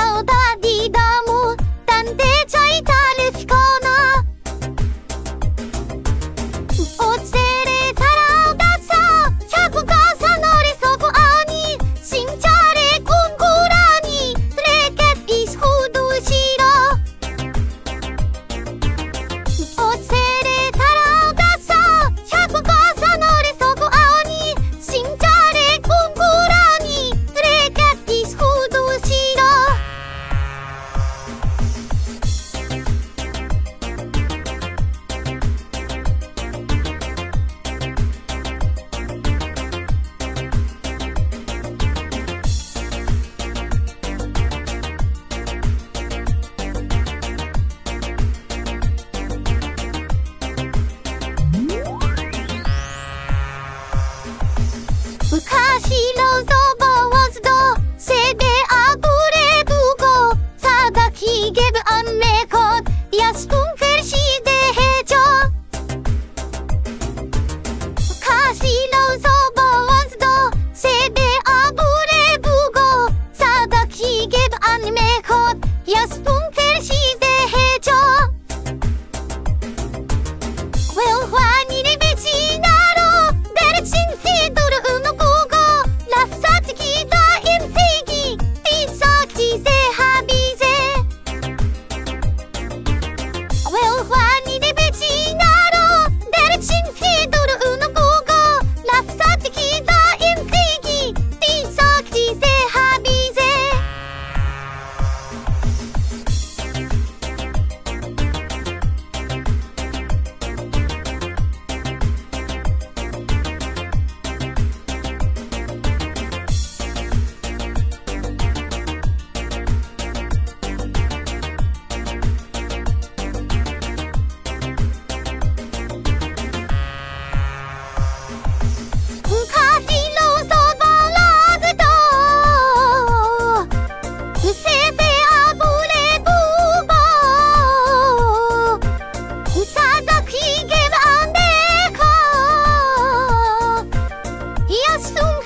సౌదాది దాము తంతే చైతాలు 昔のゾボをズドセデアブレブゴサバキゲブアンメコヤスン I'll soon